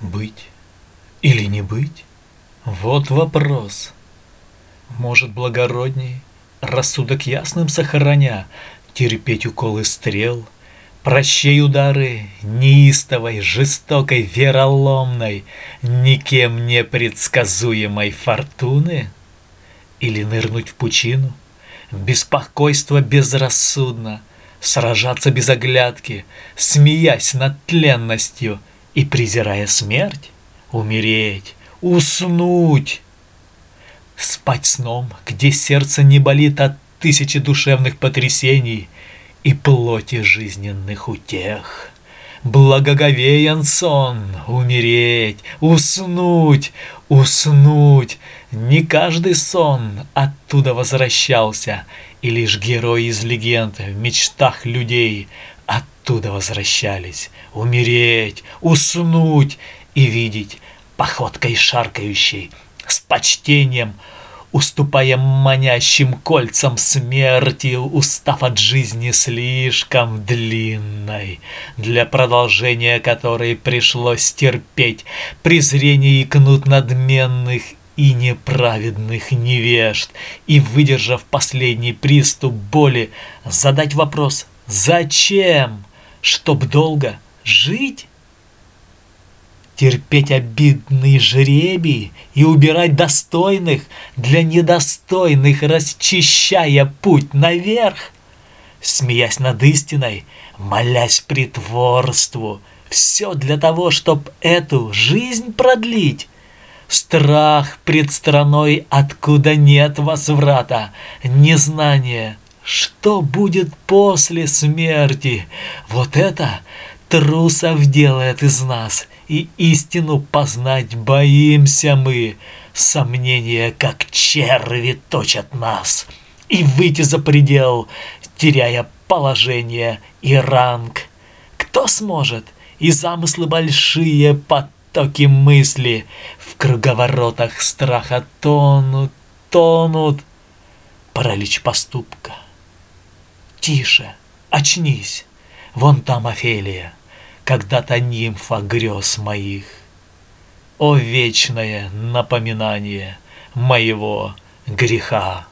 Быть или не быть? Вот вопрос. Может, благородней, рассудок ясным сохраня, терпеть уколы стрел, Прощей удары неистовой, жестокой, вероломной, Никем не предсказуемой фортуны? Или нырнуть в пучину, беспокойство безрассудно, Сражаться без оглядки, смеясь над тленностью И презирая смерть? умереть, уснуть. Спать сном, где сердце не болит от тысячи душевных потрясений и плоти жизненных утех. Благоговеян сон, умереть, уснуть, уснуть. Не каждый сон оттуда возвращался, и лишь герои из легенд в мечтах людей оттуда возвращались. Умереть, уснуть и видеть походкой шаркающей, с почтением, уступая манящим кольцам смерти, устав от жизни слишком длинной, для продолжения которой пришлось терпеть презрение и кнут надменных и неправедных невежд, и, выдержав последний приступ боли, задать вопрос «Зачем? Чтоб долго жить?» терпеть обидный жребий и убирать достойных для недостойных, расчищая путь наверх, смеясь над истиной, молясь притворству, все для того, чтобы эту жизнь продлить. Страх пред страной, откуда нет возврата, незнание, что будет после смерти. Вот это трусов делает из нас, и истину познать боимся мы. Сомнения, как черви, точат нас, и выйти за предел, теряя положение и ранг. Кто сможет? И замыслы большие, потоки мысли в круговоротах страха тонут, тонут. Паралич поступка. Тише, очнись, вон там Офелия когда-то нимфа грез моих. О вечное напоминание моего греха!